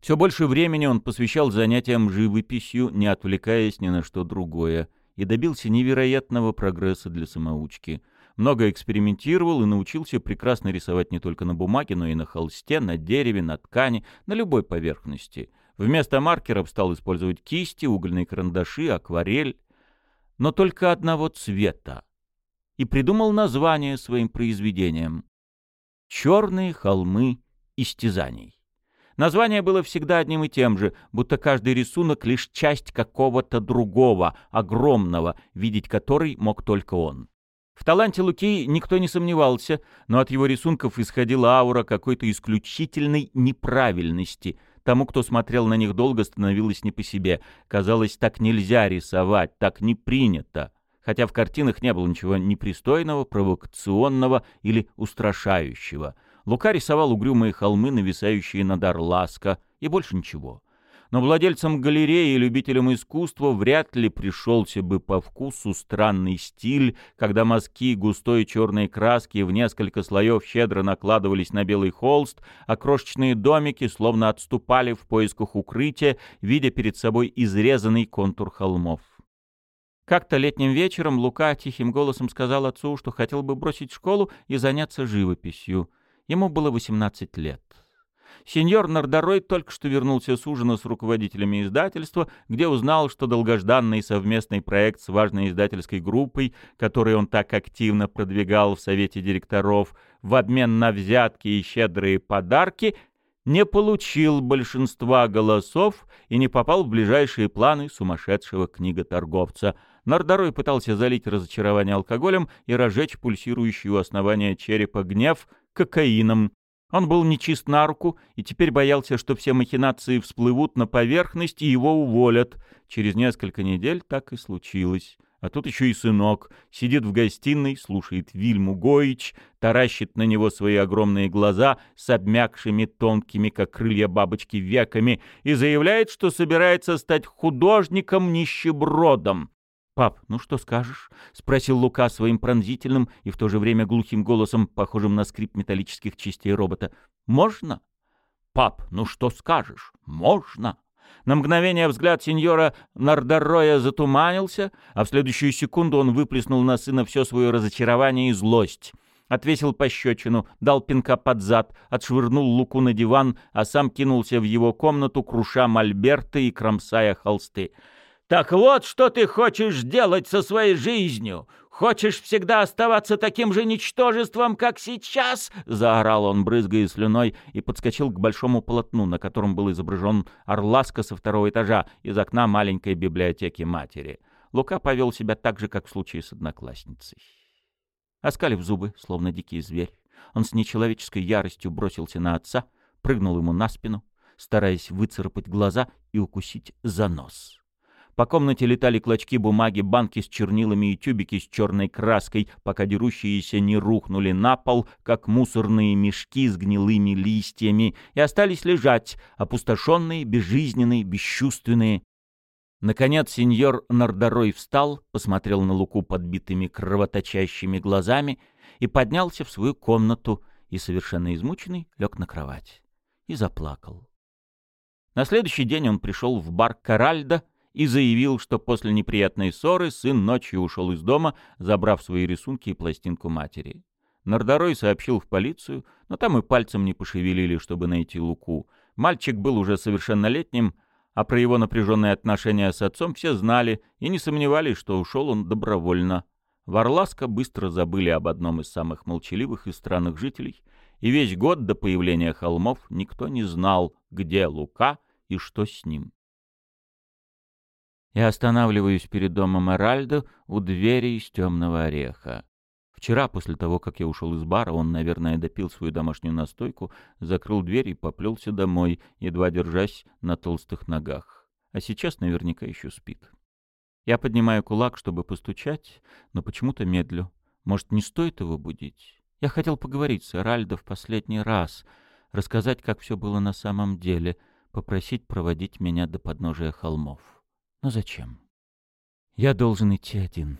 Все больше времени он посвящал занятиям живописью, не отвлекаясь ни на что другое, и добился невероятного прогресса для самоучки. Много экспериментировал и научился прекрасно рисовать не только на бумаге, но и на холсте, на дереве, на ткани, на любой поверхности. Вместо маркеров стал использовать кисти, угольные карандаши, акварель, но только одного цвета. И придумал название своим произведениям. «Черные холмы истязаний». Название было всегда одним и тем же, будто каждый рисунок — лишь часть какого-то другого, огромного, видеть который мог только он. В таланте Луки никто не сомневался, но от его рисунков исходила аура какой-то исключительной неправильности. Тому, кто смотрел на них долго, становилось не по себе. Казалось, так нельзя рисовать, так не принято. Хотя в картинах не было ничего непристойного, провокационного или устрашающего — Лука рисовал угрюмые холмы, нависающие над Орласко, и больше ничего. Но владельцам галереи и любителям искусства вряд ли пришелся бы по вкусу странный стиль, когда мазки густой черной краски в несколько слоев щедро накладывались на белый холст, а крошечные домики словно отступали в поисках укрытия, видя перед собой изрезанный контур холмов. Как-то летним вечером Лука тихим голосом сказал отцу, что хотел бы бросить школу и заняться живописью. Ему было 18 лет. Сеньор Нардорой только что вернулся с ужина с руководителями издательства, где узнал, что долгожданный совместный проект с важной издательской группой, который он так активно продвигал в совете директоров, в обмен на взятки и щедрые подарки, не получил большинства голосов и не попал в ближайшие планы сумасшедшего книготорговца. Нардорой пытался залить разочарование алкоголем и разжечь пульсирующий у основания черепа гнев — кокаином. Он был нечист на руку и теперь боялся, что все махинации всплывут на поверхность и его уволят. Через несколько недель так и случилось. А тут еще и сынок. Сидит в гостиной, слушает Вильму Гоич, таращит на него свои огромные глаза с обмякшими тонкими, как крылья бабочки, веками и заявляет, что собирается стать художником-нищебродом. «Пап, ну что скажешь?» — спросил Лука своим пронзительным и в то же время глухим голосом, похожим на скрип металлических частей робота. «Можно?» «Пап, ну что скажешь? Можно!» На мгновение взгляд сеньора Нардароя затуманился, а в следующую секунду он выплеснул на сына все свое разочарование и злость. Отвесил пощечину, дал пинка под зад, отшвырнул Луку на диван, а сам кинулся в его комнату, круша мольберты и кромсая холсты. «Так вот, что ты хочешь делать со своей жизнью! Хочешь всегда оставаться таким же ничтожеством, как сейчас?» — заорал он, брызгая слюной, и подскочил к большому полотну, на котором был изображен Орласка со второго этажа из окна маленькой библиотеки матери. Лука повел себя так же, как в случае с одноклассницей. Оскалив зубы, словно дикий зверь, он с нечеловеческой яростью бросился на отца, прыгнул ему на спину, стараясь выцарапать глаза и укусить за нос. По комнате летали клочки бумаги, банки с чернилами и тюбики с черной краской, пока дерущиеся не рухнули на пол, как мусорные мешки с гнилыми листьями, и остались лежать, опустошенные, безжизненные, бесчувственные. Наконец сеньор Нардарой встал, посмотрел на Луку подбитыми кровоточащими глазами и поднялся в свою комнату и, совершенно измученный, лег на кровать и заплакал. На следующий день он пришел в бар Каральда, и заявил, что после неприятной ссоры сын ночью ушел из дома, забрав свои рисунки и пластинку матери. Нардарой сообщил в полицию, но там и пальцем не пошевелили, чтобы найти Луку. Мальчик был уже совершеннолетним, а про его напряженные отношения с отцом все знали и не сомневались, что ушел он добровольно. В Орласко быстро забыли об одном из самых молчаливых и странных жителей, и весь год до появления холмов никто не знал, где Лука и что с ним. Я останавливаюсь перед домом Эральдо у двери из темного ореха. Вчера, после того, как я ушел из бара, он, наверное, допил свою домашнюю настойку, закрыл дверь и поплелся домой, едва держась на толстых ногах. А сейчас наверняка еще спит. Я поднимаю кулак, чтобы постучать, но почему-то медлю. Может, не стоит его будить? Я хотел поговорить с Эральдо в последний раз, рассказать, как все было на самом деле, попросить проводить меня до подножия холмов. Но зачем? Я должен идти один.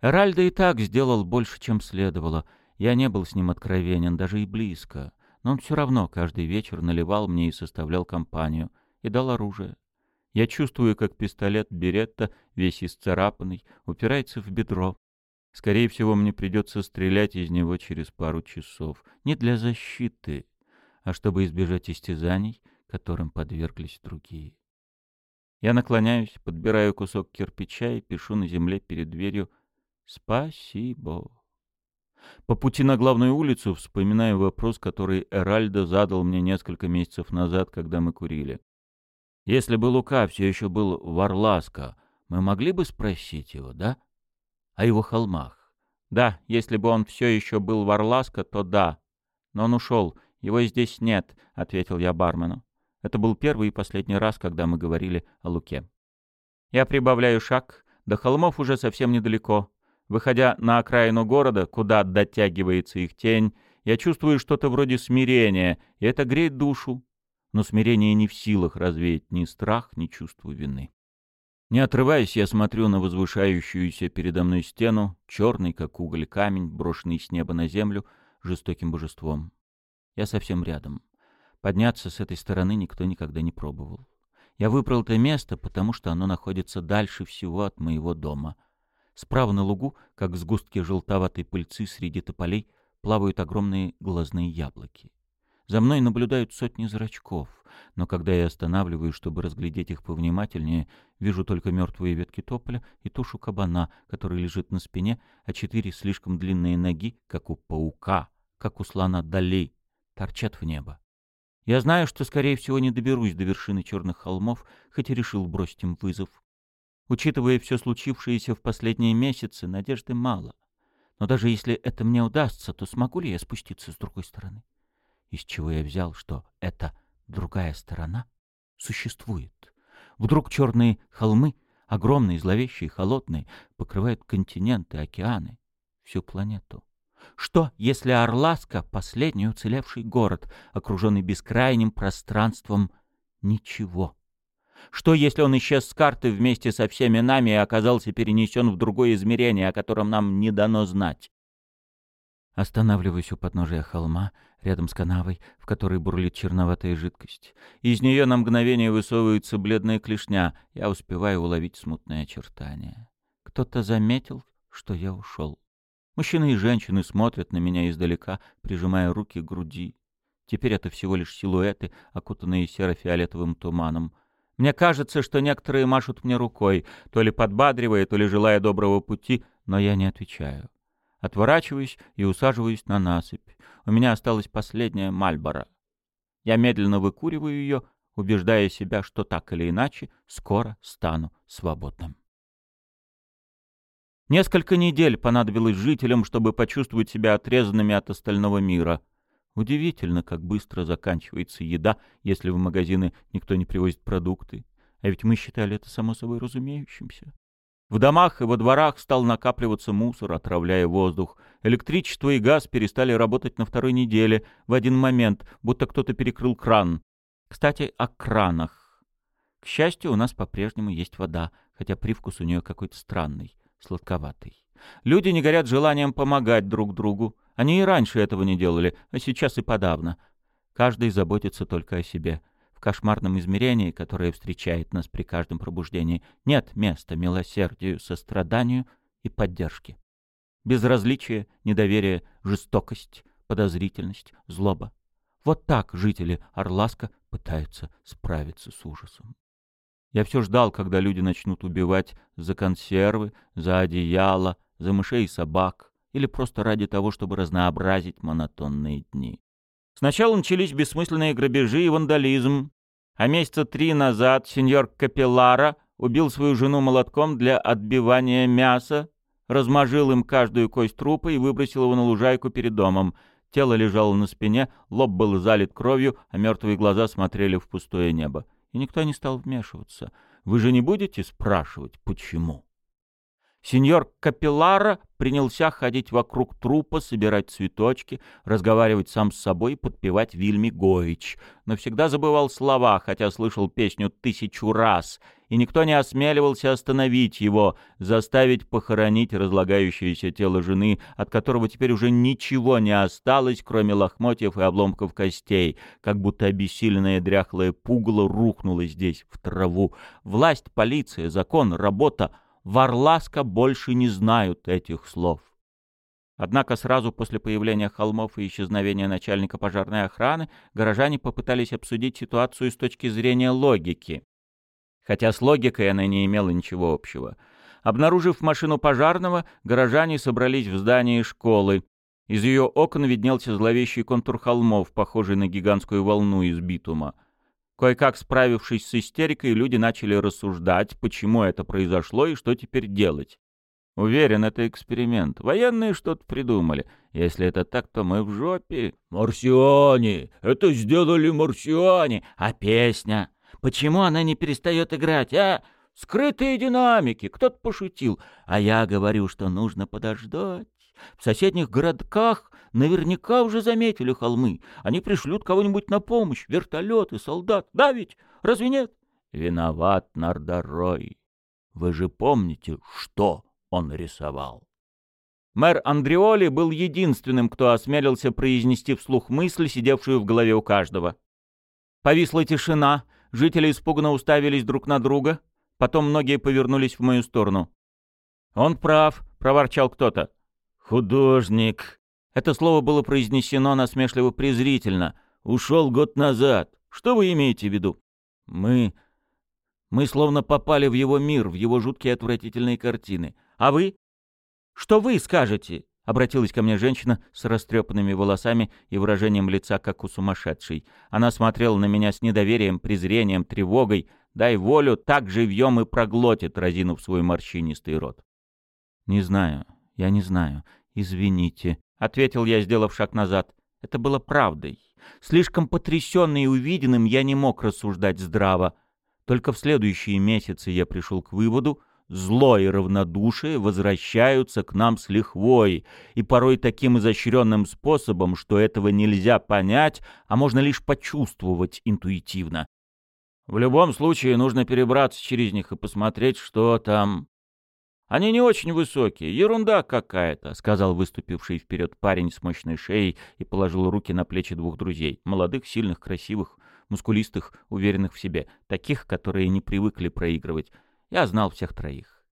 Ральдо и так сделал больше, чем следовало. Я не был с ним откровенен, даже и близко. Но он все равно каждый вечер наливал мне и составлял компанию. И дал оружие. Я чувствую, как пистолет Беретта, весь исцарапанный, упирается в бедро. Скорее всего, мне придется стрелять из него через пару часов. Не для защиты, а чтобы избежать истязаний, которым подверглись другие. Я наклоняюсь, подбираю кусок кирпича и пишу на земле перед дверью «Спасибо». По пути на главную улицу вспоминаю вопрос, который Эральдо задал мне несколько месяцев назад, когда мы курили. Если бы Лука все еще был в Орласко, мы могли бы спросить его, да? О его холмах. Да, если бы он все еще был в Орласко, то да. Но он ушел, его здесь нет, — ответил я бармену. Это был первый и последний раз, когда мы говорили о Луке. Я прибавляю шаг, до холмов уже совсем недалеко. Выходя на окраину города, куда дотягивается их тень, я чувствую что-то вроде смирения, и это греет душу. Но смирение не в силах развеять ни страх, ни чувство вины. Не отрываясь, я смотрю на возвышающуюся передо мной стену, черный, как уголь камень, брошенный с неба на землю, жестоким божеством. Я совсем рядом. Подняться с этой стороны никто никогда не пробовал. Я выбрал это место, потому что оно находится дальше всего от моего дома. Справа на лугу, как сгустки желтоватой пыльцы среди тополей, плавают огромные глазные яблоки. За мной наблюдают сотни зрачков, но когда я останавливаюсь, чтобы разглядеть их повнимательнее, вижу только мертвые ветки тополя и тушу кабана, который лежит на спине, а четыре слишком длинные ноги, как у паука, как у слона долей, торчат в небо. Я знаю, что, скорее всего, не доберусь до вершины черных холмов, хоть и решил бросить им вызов. Учитывая все случившееся в последние месяцы, надежды мало. Но даже если это мне удастся, то смогу ли я спуститься с другой стороны? Из чего я взял, что эта другая сторона существует? Вдруг черные холмы огромные, зловещие, холодные, покрывают континенты, океаны, всю планету. Что, если Орласка — последний уцелевший город, окруженный бескрайним пространством ничего? Что, если он исчез с карты вместе со всеми нами и оказался перенесен в другое измерение, о котором нам не дано знать? Останавливаюсь у подножия холма, рядом с канавой, в которой бурлит черноватая жидкость. Из нее на мгновение высовывается бледная клешня. Я успеваю уловить смутные очертания. Кто-то заметил, что я ушел. Мужчины и женщины смотрят на меня издалека, прижимая руки к груди. Теперь это всего лишь силуэты, окутанные серо-фиолетовым туманом. Мне кажется, что некоторые машут мне рукой, то ли подбадривая, то ли желая доброго пути, но я не отвечаю. Отворачиваюсь и усаживаюсь на насыпь. У меня осталась последняя Мальбора. Я медленно выкуриваю ее, убеждая себя, что так или иначе скоро стану свободным. Несколько недель понадобилось жителям, чтобы почувствовать себя отрезанными от остального мира. Удивительно, как быстро заканчивается еда, если в магазины никто не привозит продукты. А ведь мы считали это само собой разумеющимся. В домах и во дворах стал накапливаться мусор, отравляя воздух. Электричество и газ перестали работать на второй неделе, в один момент, будто кто-то перекрыл кран. Кстати, о кранах. К счастью, у нас по-прежнему есть вода, хотя привкус у нее какой-то странный, сладковатый. Люди не горят желанием помогать друг другу. Они и раньше этого не делали, а сейчас и подавно. Каждый заботится только о себе в кошмарном измерении, которое встречает нас при каждом пробуждении, нет места милосердию, состраданию и поддержке. Безразличие, недоверие, жестокость, подозрительность, злоба. Вот так жители Орласка пытаются справиться с ужасом. Я все ждал, когда люди начнут убивать за консервы, за одеяло, за мышей и собак, или просто ради того, чтобы разнообразить монотонные дни. Сначала начались бессмысленные грабежи и вандализм, а месяца три назад сеньор Капеллара убил свою жену молотком для отбивания мяса, размажил им каждую кость трупа и выбросил его на лужайку перед домом. Тело лежало на спине, лоб был залит кровью, а мертвые глаза смотрели в пустое небо. И никто не стал вмешиваться. Вы же не будете спрашивать, почему? Сеньор Капеллара принялся ходить вокруг трупа, собирать цветочки, разговаривать сам с собой и подпевать Вильми Гоич, но всегда забывал слова, хотя слышал песню тысячу раз, и никто не осмеливался остановить его, заставить похоронить разлагающееся тело жены, от которого теперь уже ничего не осталось, кроме лохмотьев и обломков костей, как будто обессиленное дряхлое пугало рухнуло здесь, в траву. Власть, полиция, закон, работа — Варласка больше не знают этих слов. Однако сразу после появления холмов и исчезновения начальника пожарной охраны горожане попытались обсудить ситуацию с точки зрения логики. Хотя с логикой она не имела ничего общего. Обнаружив машину пожарного, горожане собрались в здании школы. Из ее окон виднелся зловещий контур холмов, похожий на гигантскую волну из битума — Кое-как справившись с истерикой, люди начали рассуждать, почему это произошло и что теперь делать. Уверен, это эксперимент. Военные что-то придумали. Если это так, то мы в жопе. Марсиане! Это сделали марсиане! А песня? Почему она не перестает играть, а? Скрытые динамики. Кто-то пошутил. А я говорю, что нужно подождать. В соседних городках наверняка уже заметили холмы. Они пришлют кого-нибудь на помощь, вертолеты, солдат. Да ведь? Разве нет? Виноват Нардарой. Вы же помните, что он рисовал? Мэр Андреоли был единственным, кто осмелился произнести вслух мысль, сидевшую в голове у каждого. Повисла тишина, жители испуганно уставились друг на друга, потом многие повернулись в мою сторону. «Он прав», — проворчал кто-то. «Художник!» Это слово было произнесено насмешливо-презрительно. «Ушел год назад. Что вы имеете в виду?» «Мы... мы словно попали в его мир, в его жуткие отвратительные картины. А вы?» «Что вы скажете?» — обратилась ко мне женщина с растрепанными волосами и выражением лица, как у сумасшедшей. Она смотрела на меня с недоверием, презрением, тревогой. Дай волю, так живьем и проглотит, разинув свой морщинистый рот. «Не знаю, я не знаю. «Извините», — ответил я, сделав шаг назад. Это было правдой. Слишком потрясенный увиденным, я не мог рассуждать здраво. Только в следующие месяцы я пришел к выводу, зло и равнодушие возвращаются к нам с лихвой, и порой таким изощренным способом, что этого нельзя понять, а можно лишь почувствовать интуитивно. В любом случае нужно перебраться через них и посмотреть, что там. Они не очень высокие, ерунда какая-то, сказал выступивший вперед парень с мощной шеей и положил руки на плечи двух друзей, молодых, сильных, красивых, мускулистых, уверенных в себе, таких, которые не привыкли проигрывать. Я знал всех троих.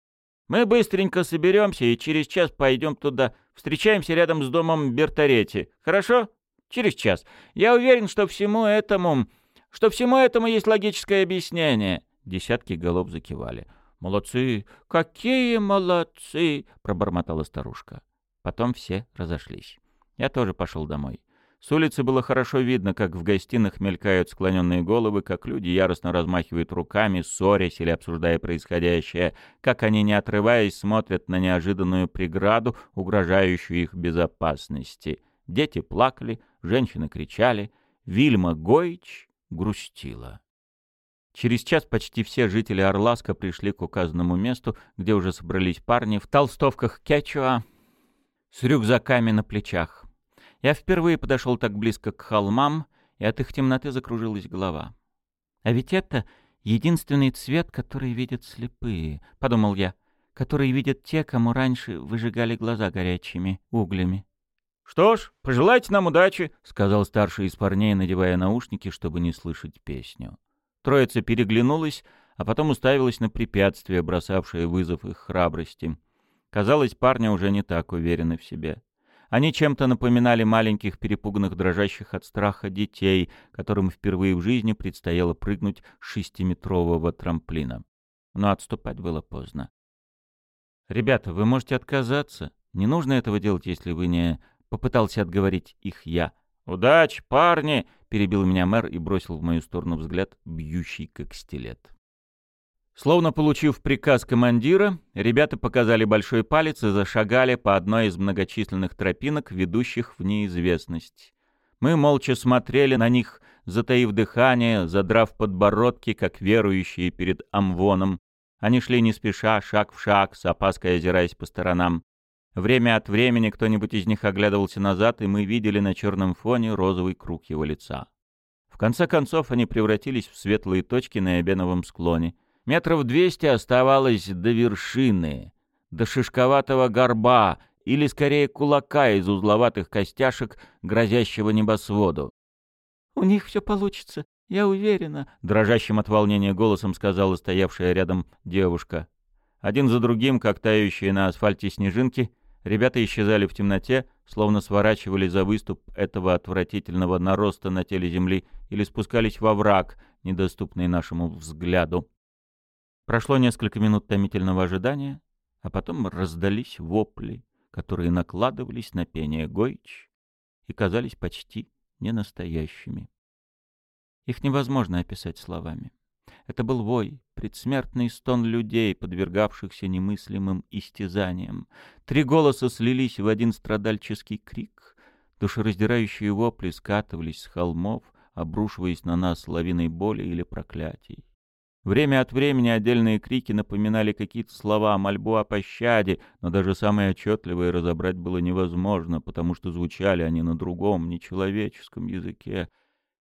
Мы быстренько соберемся и через час пойдем туда. Встречаемся рядом с домом Бертаретти. Хорошо? Через час. Я уверен, что всему этому... Что всему этому есть логическое объяснение. Десятки голов закивали. «Молодцы! Какие молодцы!» — пробормотала старушка. Потом все разошлись. Я тоже пошел домой. С улицы было хорошо видно, как в гостиных мелькают склоненные головы, как люди яростно размахивают руками, ссорясь или обсуждая происходящее, как они, не отрываясь, смотрят на неожиданную преграду, угрожающую их безопасности. Дети плакали, женщины кричали. Вильма Гойч грустила. Через час почти все жители Орласка пришли к указанному месту, где уже собрались парни в толстовках кечуа с рюкзаками на плечах. Я впервые подошел так близко к холмам, и от их темноты закружилась голова. «А ведь это единственный цвет, который видят слепые», — подумал я, — «который видят те, кому раньше выжигали глаза горячими углями». «Что ж, пожелайте нам удачи», — сказал старший из парней, надевая наушники, чтобы не слышать песню. Троица переглянулась, а потом уставилась на препятствие, бросавшее вызов их храбрости. Казалось, парни уже не так уверены в себе. Они чем-то напоминали маленьких перепуганных дрожащих от страха детей, которым впервые в жизни предстояло прыгнуть с шестиметрового трамплина. Но отступать было поздно. «Ребята, вы можете отказаться. Не нужно этого делать, если вы не...» Попытался отговорить их я. «Удачи, парни!» — перебил меня мэр и бросил в мою сторону взгляд, бьющий как стилет. Словно получив приказ командира, ребята показали большой палец и зашагали по одной из многочисленных тропинок, ведущих в неизвестность. Мы молча смотрели на них, затаив дыхание, задрав подбородки, как верующие перед Амвоном. Они шли не спеша, шаг в шаг, с опаской озираясь по сторонам. Время от времени кто-нибудь из них оглядывался назад, и мы видели на черном фоне розовый круг его лица. В конце концов они превратились в светлые точки на эбеновом склоне — Метров двести оставалось до вершины, до шишковатого горба или, скорее, кулака из узловатых костяшек, грозящего небосводу. «У них все получится, я уверена», — дрожащим от волнения голосом сказала стоявшая рядом девушка. Один за другим, как тающие на асфальте снежинки, ребята исчезали в темноте, словно сворачивали за выступ этого отвратительного нароста на теле земли или спускались во враг, недоступный нашему взгляду. Прошло несколько минут томительного ожидания, а потом раздались вопли, которые накладывались на пение Гойч и казались почти ненастоящими. Их невозможно описать словами. Это был вой, предсмертный стон людей, подвергавшихся немыслимым истязаниям. Три голоса слились в один страдальческий крик. Душераздирающие вопли скатывались с холмов, обрушиваясь на нас лавиной боли или проклятий. Время от времени отдельные крики напоминали какие-то слова, мольбу о пощаде, но даже самые отчетливые разобрать было невозможно, потому что звучали они на другом, нечеловеческом языке.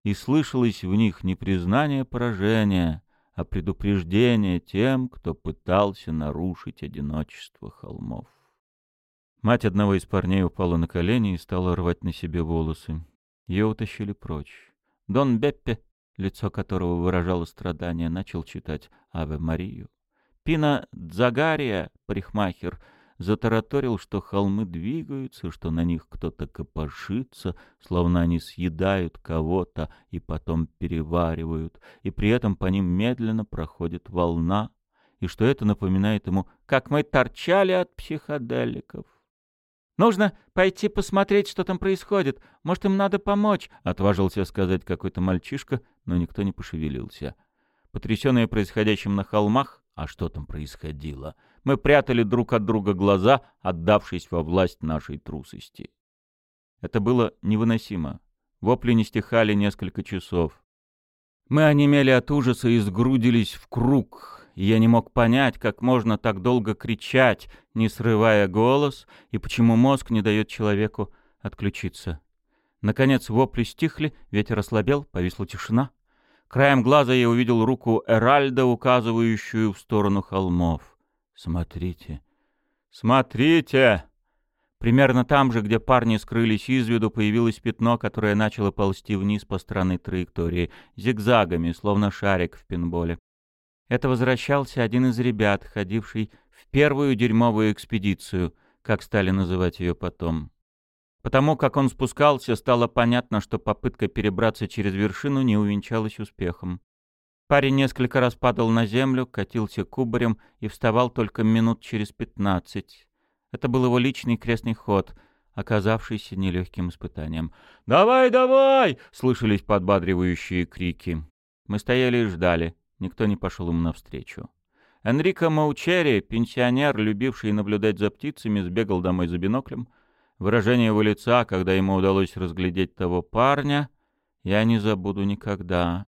И слышалось в них не признание поражения, а предупреждение тем, кто пытался нарушить одиночество холмов. Мать одного из парней упала на колени и стала рвать на себе волосы. Ее утащили прочь. Дон Беппе лицо которого выражало страдание, начал читать «Аве Марию». Пина Дзагария, парикмахер, затараторил, что холмы двигаются, что на них кто-то копошится, словно они съедают кого-то и потом переваривают, и при этом по ним медленно проходит волна, и что это напоминает ему, как мы торчали от психоделиков. Нужно пойти посмотреть, что там происходит. Может, им надо помочь», — отважился сказать какой-то мальчишка, но никто не пошевелился. Потрясенные происходящим на холмах, а что там происходило, мы прятали друг от друга глаза, отдавшись во власть нашей трусости. Это было невыносимо. Вопли не стихали несколько часов. Мы онемели от ужаса и сгрудились в круг, я не мог понять, как можно так долго кричать, не срывая голос, и почему мозг не дает человеку отключиться. Наконец вопли стихли, ветер ослабел, повисла тишина. Краем глаза я увидел руку Эральда, указывающую в сторону холмов. «Смотрите! Смотрите!» Примерно там же, где парни скрылись из виду, появилось пятно, которое начало ползти вниз по странной траектории, зигзагами, словно шарик в пинболе. Это возвращался один из ребят, ходивший в первую дерьмовую экспедицию, как стали называть ее потом. Потому как он спускался, стало понятно, что попытка перебраться через вершину не увенчалась успехом. Парень несколько раз падал на землю, катился кубарем и вставал только минут через пятнадцать. Это был его личный крестный ход, оказавшийся нелегким испытанием. «Давай, давай!» — слышались подбадривающие крики. Мы стояли и ждали. Никто не пошел ему навстречу. Энрико Маучери, пенсионер, любивший наблюдать за птицами, сбегал домой за биноклем. Выражение его лица, когда ему удалось разглядеть того парня, я не забуду никогда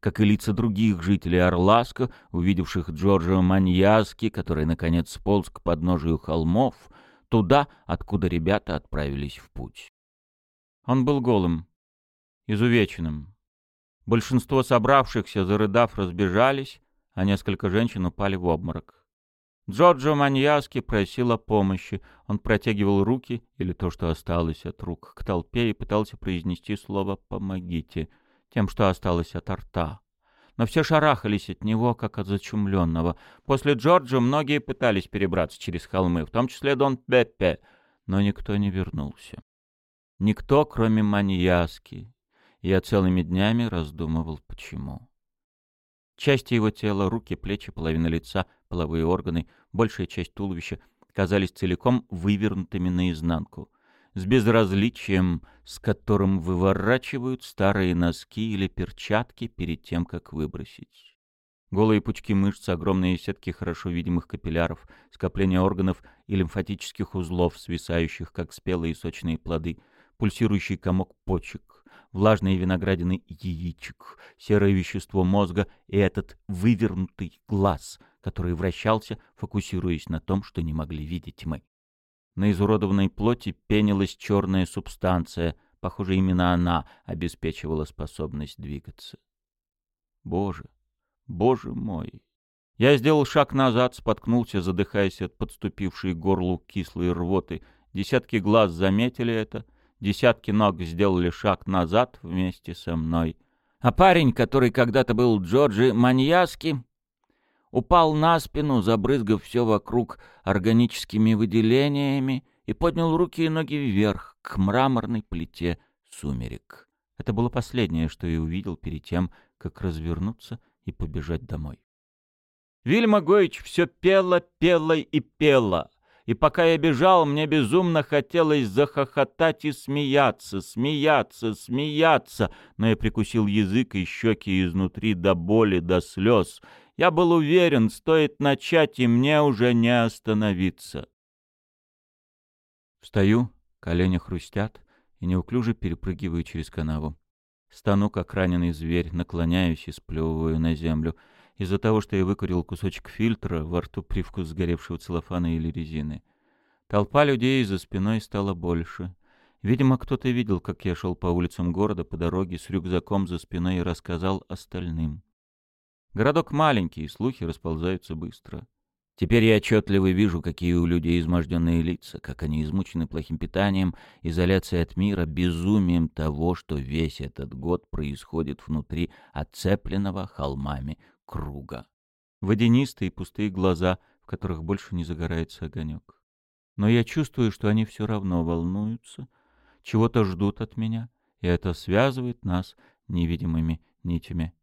как и лица других жителей Орласка, увидевших Джорджа Маньяски, который, наконец, сполз к подножию холмов, туда, откуда ребята отправились в путь. Он был голым, изувеченным. Большинство собравшихся, зарыдав, разбежались, а несколько женщин упали в обморок. Джорджо Маньяски просил о помощи. Он протягивал руки, или то, что осталось от рук, к толпе и пытался произнести слово «помогите», тем, что осталось от рта. Но все шарахались от него, как от зачумленного. После Джорджа многие пытались перебраться через холмы, в том числе Дон Пеппе, но никто не вернулся. Никто, кроме маньяски. Я целыми днями раздумывал, почему. Части его тела, руки, плечи, половина лица, половые органы, большая часть туловища казались целиком вывернутыми наизнанку с безразличием, с которым выворачивают старые носки или перчатки перед тем, как выбросить. Голые пучки мышц, огромные сетки хорошо видимых капилляров, скопление органов и лимфатических узлов, свисающих, как спелые сочные плоды, пульсирующий комок почек, влажные виноградины яичек, серое вещество мозга и этот вывернутый глаз, который вращался, фокусируясь на том, что не могли видеть мы. На изуродованной плоти пенилась черная субстанция. Похоже, именно она обеспечивала способность двигаться. Боже, боже мой! Я сделал шаг назад, споткнулся, задыхаясь от подступившей горлу кислой рвоты. Десятки глаз заметили это, десятки ног сделали шаг назад вместе со мной. А парень, который когда-то был Джорджи Маньяски, упал на спину, забрызгав все вокруг органическими выделениями, и поднял руки и ноги вверх, к мраморной плите сумерек. Это было последнее, что я увидел перед тем, как развернуться и побежать домой. Вильма Гоич все пела, пела и пела. И пока я бежал, мне безумно хотелось захохотать и смеяться, смеяться, смеяться, но я прикусил язык и щеки изнутри до боли, до слез, я был уверен, стоит начать, и мне уже не остановиться. Встаю, колени хрустят, и неуклюже перепрыгиваю через канаву. Стану, как раненый зверь, наклоняюсь и сплевываю на землю. Из-за того, что я выкурил кусочек фильтра, во рту привкус сгоревшего целлофана или резины. Толпа людей за спиной стала больше. Видимо, кто-то видел, как я шел по улицам города по дороге с рюкзаком за спиной и рассказал остальным. Городок маленький, слухи расползаются быстро. Теперь я отчетливо вижу, какие у людей изможденные лица, как они измучены плохим питанием, изоляцией от мира, безумием того, что весь этот год происходит внутри оцепленного холмами круга. Водянистые пустые глаза, в которых больше не загорается огонек. Но я чувствую, что они все равно волнуются, чего-то ждут от меня, и это связывает нас невидимыми нитями.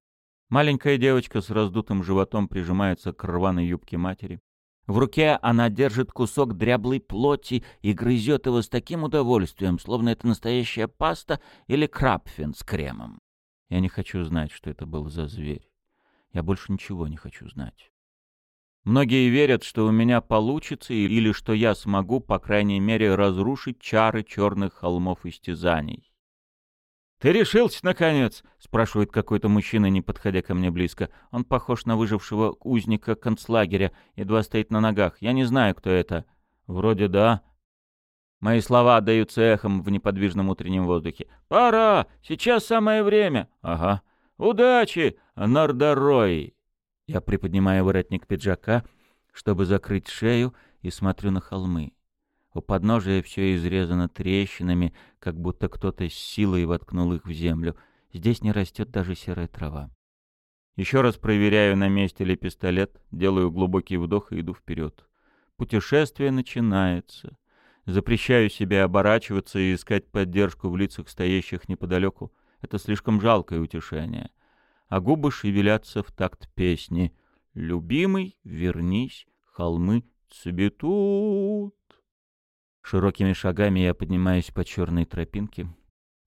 Маленькая девочка с раздутым животом прижимается к рваной юбке матери. В руке она держит кусок дряблой плоти и грызет его с таким удовольствием, словно это настоящая паста или крапфин с кремом. Я не хочу знать, что это был за зверь. Я больше ничего не хочу знать. Многие верят, что у меня получится или что я смогу, по крайней мере, разрушить чары черных холмов истязаний. «Ты решился, наконец?» — спрашивает какой-то мужчина, не подходя ко мне близко. Он похож на выжившего узника концлагеря, едва стоит на ногах. Я не знаю, кто это. Вроде да. Мои слова отдаются эхом в неподвижном утреннем воздухе. «Пора! Сейчас самое время!» «Ага. Удачи, Нордорой!» Я приподнимаю воротник пиджака, чтобы закрыть шею, и смотрю на холмы. У подножия все изрезано трещинами, как будто кто-то с силой воткнул их в землю. Здесь не растет даже серая трава. Еще раз проверяю, на месте ли пистолет, делаю глубокий вдох и иду вперед. Путешествие начинается. Запрещаю себе оборачиваться и искать поддержку в лицах стоящих неподалеку. Это слишком жалкое утешение. А губы шевелятся в такт песни. «Любимый, вернись, холмы цветут». Широкими шагами я поднимаюсь по черной тропинке.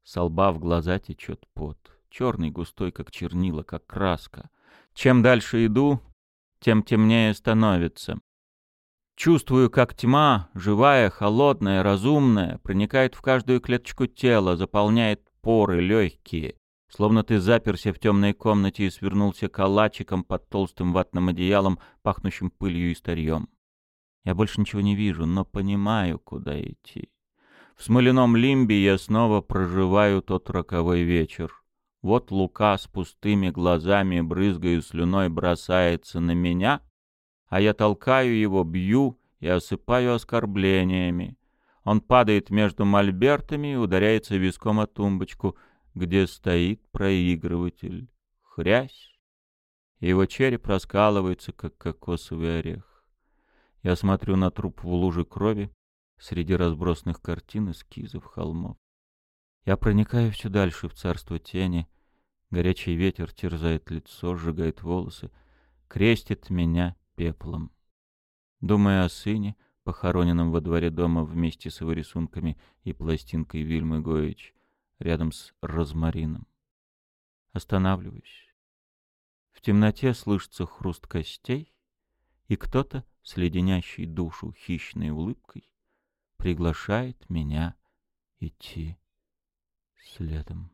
Со лба в глаза течет пот. Черный, густой, как чернила, как краска. Чем дальше иду, тем темнее становится. Чувствую, как тьма, живая, холодная, разумная, проникает в каждую клеточку тела, заполняет поры легкие. Словно ты заперся в темной комнате и свернулся калачиком под толстым ватным одеялом, пахнущим пылью и старьем. Я больше ничего не вижу, но понимаю, куда идти. В смоляном лимбе я снова проживаю тот роковой вечер. Вот Лука с пустыми глазами, брызгая слюной, бросается на меня, а я толкаю его, бью и осыпаю оскорблениями. Он падает между мольбертами и ударяется виском о тумбочку, где стоит проигрыватель. Хрясь! Его череп раскалывается, как кокосовый орех. Я смотрю на труп в луже крови среди разбросанных картин, эскизов, холмов. Я проникаю все дальше в царство тени. Горячий ветер терзает лицо, сжигает волосы, крестит меня пеплом. Думая о сыне, похороненном во дворе дома вместе с его рисунками и пластинкой Вильмы Гоич, рядом с розмарином. Останавливаюсь. В темноте слышится хруст костей, и кто-то с душу хищной улыбкой приглашает меня идти следом.